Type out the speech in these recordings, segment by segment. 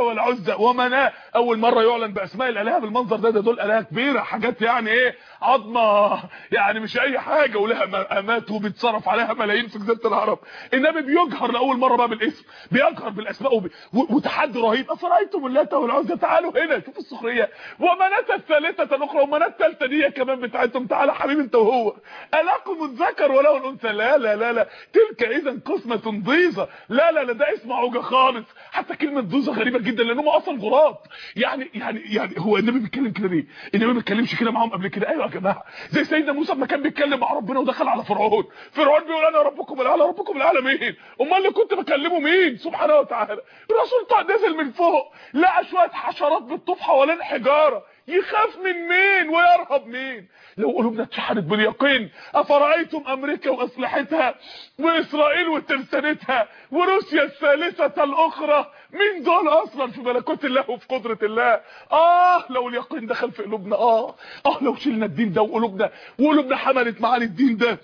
والعزى ومناه أول مرة يعلن بأسماء الآلهة بالمنظر ده ده دول آلهة كبيرة. حاجات يعني إيه؟ عظمة. يعني مش أي حاجة. ولها مقامات وبيتصرف عليها ملايين في جزيرة العرب. النبي بيجهر لأول مرة بقى بالاسم. بيجهر بالأسماء. وتحدي رهيب. أفرأيتم اللات والعزى؟ تعالوا هنا شوف السخرية. ومناة الثالثة الأخرى ومناة الثالثة دي كمان بتاعتهم. تعالى حبيبي أنت وهو. ألاكم الذكر وله الأنثى؟ لا لا لا لا. تلك اذا قسمة ضيزة. لا لا لا ده اسم عوجة خالص. حتى كلمة ضيزة غريبة جدا لأنهم أصلا غراب. يعني يعني يعني هو النبي بيتكلم كده ليه؟ النبي ما بيتكلمش كده معاهم قبل كده. أيوه يا جماعة. زي سيدنا موسى لما كان بيتكلم مع ربنا ودخل على فرعون. فرعون بيقول أنا ربكم الأعلى ربكم الأعلى مين؟ أمال اللي كنت بكلمه مين؟ سبحانه وتعالى. الرسول طلع نزل من فوق لقى شوية حشرات بتطوف حوالين حجارة. يخاف من مين ويرهب مين؟ لو قلوبنا اتشحنت باليقين أفرأيتم أمريكا وأسلحتها وإسرائيل وترسانتها وروسيا الثالثة الأخرى؟ مين دول أصلا في ملكوت الله وفي قدرة الله؟ آه لو اليقين دخل في قلوبنا آه آه لو شلنا الدين ده وقلوبنا وقلوبنا حملت معاني الدين ده.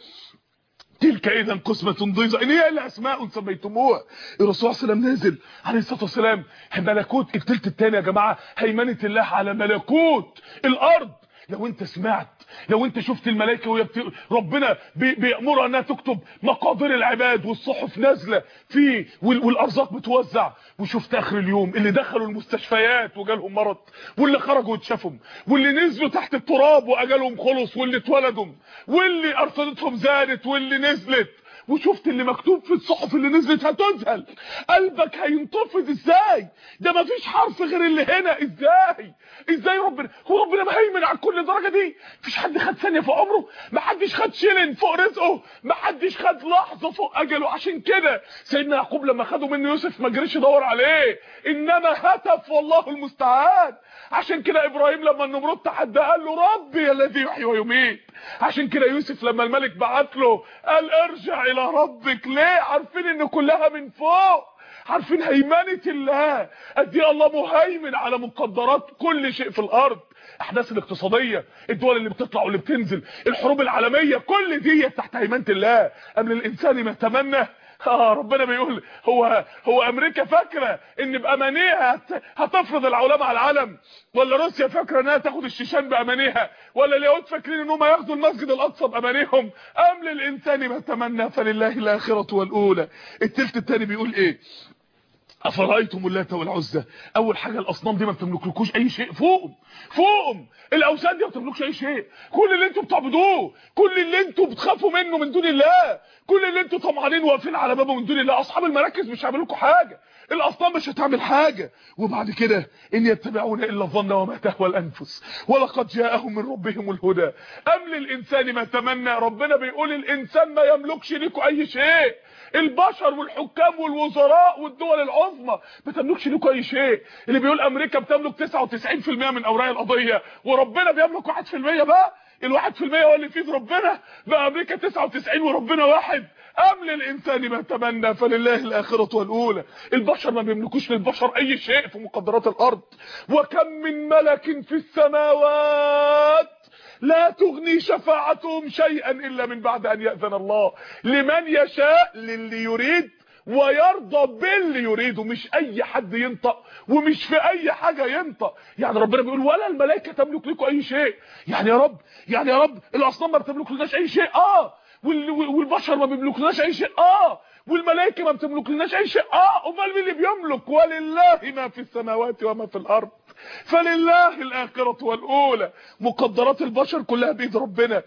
تلك اذا قسمة ضيزة. إن هي إلا أسماء سميتموها. الرسول صلى الله عليه وسلم نازل عليه الصلاة والسلام. ملكوت الثلث الثاني يا جماعة هيمنة الله على ملكوت الأرض. لو انت سمعت لو انت شفت الملائكة وهي بت... ربنا بي... بيأمرها انها تكتب مقادير العباد والصحف نازلة في وال... والأرزاق بتوزع. وشفت آخر اليوم اللي دخلوا المستشفيات وجالهم مرض واللي خرجوا واتشافهم واللي نزلوا تحت التراب وأجالهم خلص واللي اتولدوا واللي أرصدتهم زادت واللي نزلت. وشفت اللي مكتوب في الصحف اللي نزلت هتذهل قلبك هينتفض إزاي؟ ده مفيش حرف غير اللي هنا إزاي؟ إزاي ربنا؟ هو ربنا مهيمن على كل درجه دي؟ مفيش حد خد ثانية في عمره؟ محدش خد شيلن فوق رزقه. محدش خد لحظة فوق أجله. عشان كده سيدنا يعقوب لما خدوا منه يوسف ما جريش يدور عليه. إنما هتف والله المستعان. عشان كده إبراهيم لما النمرود تحدى قال له ربي الذي يحيي ويميت. عشان كده يوسف لما الملك بعت له قال ارجع إلى ربك. ليه؟ عارفين ان كلها من فوق. عارفين هيمنة الله. قد إيه الله مهيمن على مقدرات كل شيء في الأرض. الاحداث الاقتصادية الدول اللي بتطلع واللي بتنزل الحروب العالمية كل دي تحت هيمنة الله. أم للإنسان ما تمنى آه ربنا بيقول هو هو أمريكا فاكرة إن بأمانيها هتفرض العولمة على العالم؟ ولا روسيا فاكرة إنها تاخد الشيشان بأمانيها؟ ولا اليهود فاكرين انهم هياخدوا المسجد الأقصى بأمانيهم؟ أم للإنسان ما تمنى فلله الآخرة والأولى؟ التلت الثاني بيقول إيه؟ أفرأيتم اللات والعزى؟ أول حاجة الأصنام دي ما بتملكلكوش أي شيء. فوقهم فوقهم. الأوثان دي ما بتملكش أي شيء. كل اللي أنتوا بتعبدوه كل اللي أنتوا بتخافوا منه من دون الله كل اللي أنتوا طمعانين واقفين على بابه من دون الله. أصحاب المراكز مش هيعملوا لكم حاجة. الأصنام مش هتعمل حاجة. وبعد كده إن يتبعون إلا الظن وما تهوى الأنفس. ولقد جاءهم من ربهم الهدى. أم للإنسان ما تمنى؟ ربنا بيقول الإنسان ما يملكش لكم أي شيء. البشر والحكام والوزراء والدول العظمى ما تملكش لكم أي شيء. اللي بيقول أمريكا بتملك 99% من أوراق القضية. وربنا بيملك 1% بقى. الواحد في المية هو اللي في ايد ربنا. بقى أمريكا 99 وربنا واحد. أم للإنسان ما تمنى. فلله الآخرة والأولى. البشر ما بيملكوش للبشر أي شيء في مقدرات الأرض. وكم من ملك في السماوات لا تغني شفاعتهم شيئا إلا من بعد أن يأذن الله. لمن يشاء؟ للي يريد ويرضى باللي يريده. مش أي حد ينطق ومش في أي حاجة ينطق. يعني ربنا بيقول ولا الملائكة تملك لكم أي شيء. يعني يا رب يعني يا رب الأصنام ما بتملك لناش أي شيء. آه. والبشر ما بيملك لناش أي شيء. آه. والملائكة ما بتملك لناش أي شيء. آه. أمال مين اللي بيملك؟ ولله ما في السماوات وما في الأرض. فلله الآخرة والأولى. مقدرات البشر كلها بيد ربنا.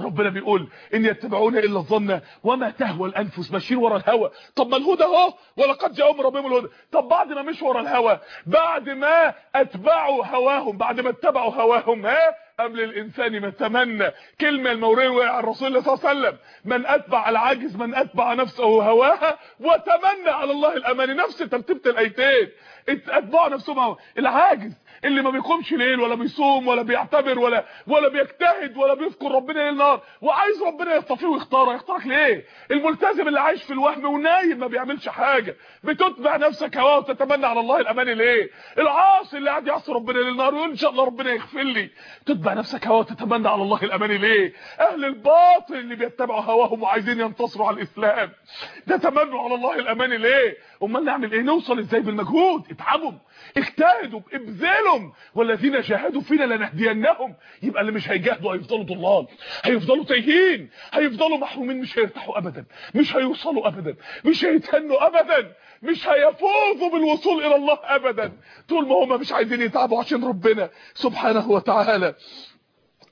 ربنا بيقول إن يتبعون إلا الظن وما تهوى الأنفس ماشيين ورا الهوى. طب ما الهدى أهو ولقد جاءهم ربهم الهدى طب بعد ما مش ورا الهوى بعد ما أتبعوا هواهم بعد ما اتبعوا هواهم ها؟ أم للإنسان ما تمنى؟ كلمة المورويه على الرسول صلى الله عليه وسلم من أتبع العاجز من أتبع نفسه هواها وتمنى على الله الامان نفس ترتيبة الآيتين. اتبعوا نفسهم العاجز اللي ما بيقومش ليل ولا بيصوم ولا بيعتبر ولا ولا بيجتهد ولا بيذكر ربنا ليل نهار. وعايز ربنا يصطفيه ويختاره يختارك ليه؟ الملتزم اللي عايش في الوهم ونايم ما بيعملش حاجة. بتتبع نفسك هواه وتتمنى على الله الأمان ليه؟ العاصي اللي قاعد يعصي ربنا ليل نهار ويقول إن شاء الله ربنا يغفر لي. تتبع نفسك هوا وتتمنى على الله الأمان ليه؟ أهل الباطل اللي بيتبعوا هواهم وعايزين ينتصروا على الإسلام. ده تمنوا على الله الأمان ليه؟ أمال نعمل إيه؟ نوصل إزاي بالمجهود؟ اتعبوا اجتهدوا ابذلوا والذين جاهدوا فينا لنهدينهم. يبقى اللي مش هيجاهدوا هيفضلوا ضلال هيفضلوا تايهين هيفضلوا محرومين مش هيرتاحوا ابدا مش هيوصلوا ابدا مش هيتهنوا ابدا مش هيفوزوا بالوصول إلى الله ابدا. طول ما هم مش عايزين يتعبوا عشان ربنا سبحانه وتعالى.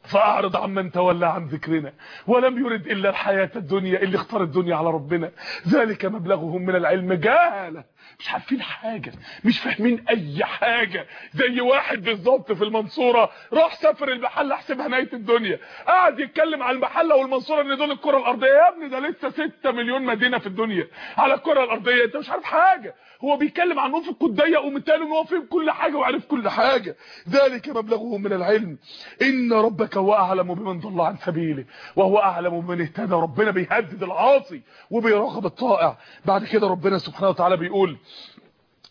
فأعرض عمن تولى عن ذكرنا ولم يرد إلا الحياة الدنيا اللي اختار الدنيا على ربنا. ذلك مبلغهم من العلم. جهله مش عارفين حاجة مش فاهمين أي حاجة. زي واحد بالظبط في المنصورة راح سافر المحله حسبها نهاية الدنيا. قعد يتكلم على المحله والمنصوره إن دول الكرة الأرضية. يا ابني ده لسه 6 مليون مدينة في الدنيا على الكرة الأرضية. أنت مش عارف حاجة. هو بيتكلم عن افق الضيق ومثال إن هو فهم كل حاجة وعارف كل حاجة. ذلك مبلغهم من العلم. إن ربك هو اعلم بمن ضل عن سبيله وهو أعلم بمن اهتدى. ربنا بيهدد العاصي وبيراقب الطائع. بعد كده ربنا سبحانه وتعالى بيقول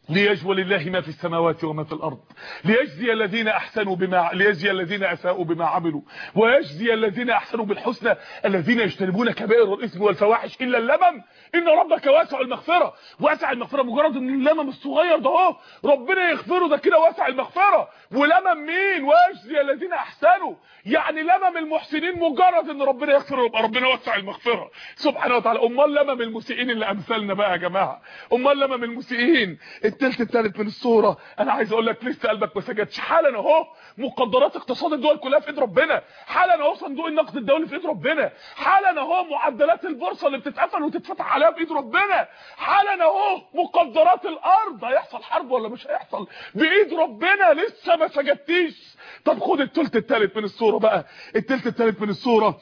ليجزي لله ما في السماوات وما في الأرض. ليجزي الذين أحسنوا بما ليجزي الذين أساءوا بما عملوا. ويجزي الذين أحسنوا بالحسنى الذين يجتنبون كبائر الإثم والفواحش إلا اللمم. إن ربك واسع المغفرة. واسع المغفرة مجرد إن اللمم الصغير ده أهو. ربنا يغفره ده كده واسع المغفرة. ولمم مين ويجزي الذين احسنوا يعني لمم المحسنين مجرد إن ربنا يغفر يبقى ربنا وسع المغفرة. سبحانه وتعالى أمال لمم المسيئين اللي أمثالنا بقى يا جماعة. أمال لمم المسيئين. الثلث الثالث من الصورة. أنا عايز أقول لك لسه قلبك ما سجدش. حالا أهو مقدرات اقتصاد الدول كلها في إيد ربنا. حالا أهو صندوق النقد الدولي في إيد ربنا. حالا أهو معدلات البورصة اللي بتتقفل وتتفتح عليها بايد ربنا. حالا أهو مقدرات الأرض. هيحصل حرب ولا مش هيحصل؟ بإيد ربنا لسه ما سجدتيش. طب خد الثلث الثالث من الصورة بقى. الثلث الثالث من الصورة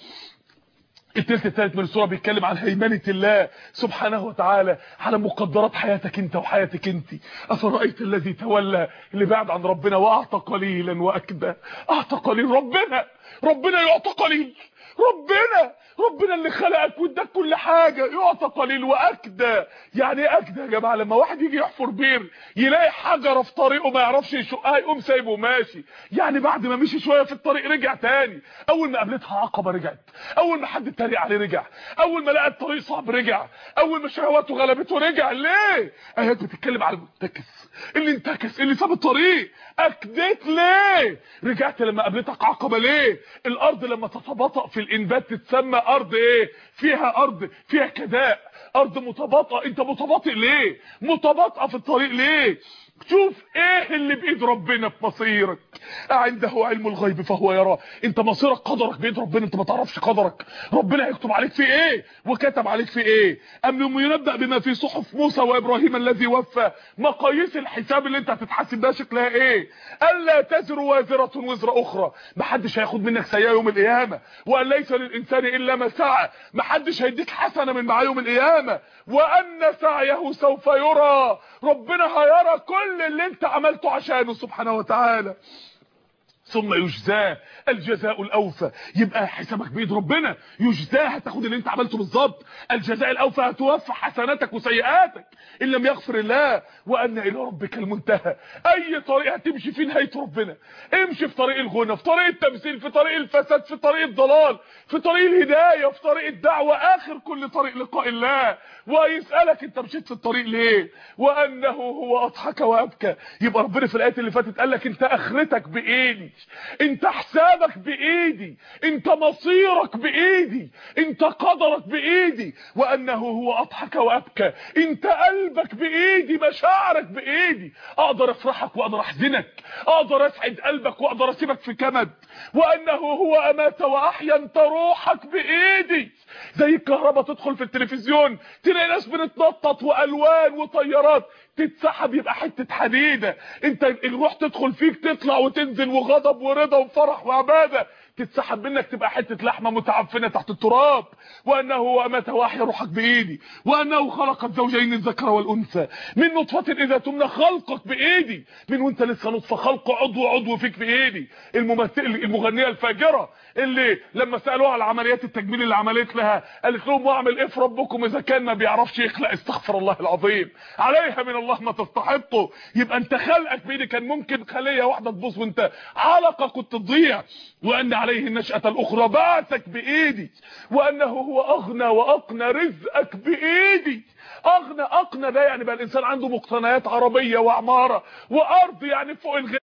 الثلث الثالث من السورة بيتكلم عن هيمنة الله سبحانه وتعالى على مقدرات حياتك انت وحياتك انت. أفرأيت الذي تولى اللي بعد عن ربنا وأعطى قليلا واكدى أعطى قليل ربنا ربنا يعطى قليل. ربنا ربنا اللي خلقك واداك كل حاجة. يعطى قليل وأكدى. يعني إيه أكدى يا جماعة لما واحد يجي يحفر بير يلاقي حجره في طريقه ما يعرفش يشقها يقوم سايبه وماشي. يعني بعد ما مشي شوية في الطريق رجع تاني. أول ما قابلتها عقبة رجعت. أول ما حد اتريق عليه رجع. أول ما لقى الطريق صعب رجع. أول ما شهواته غلبته رجع. ليه؟ ايات بتتكلم على المنتكس. اللي انتكس اللي ساب الطريق. أكدت ليه؟ رجعت لما قابلتك عقبة ليه؟ الأرض لما تتباطأ في الإنبات تتسمى أرض إيه؟ فيها أرض فيها كداء. أرض متباطئة. أنت متباطئ ليه؟ متباطئة في الطريق ليه؟ شوف إيه اللي بإيد ربنا في مصيرك. عنده علم الغيب فهو يرى. أنت مصيرك قدرك بإيد ربنا أنت ما تعرفش قدرك. ربنا هيكتب عليك في إيه؟ وكتب عليك في إيه؟ أم ينبأ بما في صحف موسى وإبراهيم الذي وفى. مقاييس الحساب اللي أنت هتتحاسب ده شكلها إيه؟ ألا تزر وازرة وزر أخرى. محدش هياخد منك سيئة يوم القيامة. وان ليس للإنسان إلا ما سعى محدش هيديك حسنة من معاه يوم القيامة. وأن سعيه سوف يرى. ربنا هيرى كل اللي انت عملته عشانه سبحانه وتعالى. ثم يجزاه. الجزاء الأوفى. يبقى حسابك بإيد ربنا. يجزاه هتاخد اللي انت عملته بالظبط. الجزاء الأوفى هتوفى حسناتك وسيئاتك. إن لم يغفر الله وأن إلى ربك المنتهى. أي طريق هتمشي فيه نهاية ربنا. امشي في طريق الغنى في طريق التمثيل في طريق الفساد في طريق الضلال في طريق الهداية في طريق الدعوة. آخر كل طريق لقاء الله. ويسألك أنت مشيت في الطريق ليه؟ وأنه هو أضحك وأبكى. يبقى ربنا في الايات اللي فاتت قال لك أنت أخرتك بايدي انت حسابك بإيدي انت مصيرك بإيدي انت قدرك بإيدي وأنه هو أضحك وأبكى. انت قلبك بإيدي مشاعرك بإيدي. أقدر أفرحك وأقدر أحزنك. أقدر أسعد قلبك وأقدر أسيبك في كمد. وأنه هو أمات وأحيا انت روحك بإيدي. زي الكهرباء تدخل في التلفزيون تلاقي ناس بتتنطط وألوان وطيارات. تتسحب يبقى حتة حديدة. انت الروح تدخل فيك تطلع وتنزل وغضب ورضا وفرح وعبادة. تتسحب منك تبقى حتة لحمة متعفنة تحت التراب. وأنه هو أمات واحيا روحك بإيدي. وأنه خلق الزوجين الذكر والأنثى. من نطفة إذا تمنى خلقك بإيدي. من وأنت لسه نطفة خلق عضو عضو فيك بإيدي. الممثل المغنية الفاجرة. اللي لما سألوها على عمليات التجميل اللي عملت لها قالت لهم واعمل إيه في ربكم إذا كان ما بيعرفش يخلق. استغفر الله العظيم. عليها من الله ما تستحقه يبقى أنت خلقك بإيدي. كان ممكن خليه واحدة تبوظ وأنت علقة كنت تضيع. وأن عليه النشأة الأخرى بعثك بإيدي. وأنه هو أغنى وأقنى رزقك بإيدي. أغنى أقنى ده يعني بقى الإنسان عنده مقتنيات عربية وعمارة وأرض يعني فوق الغ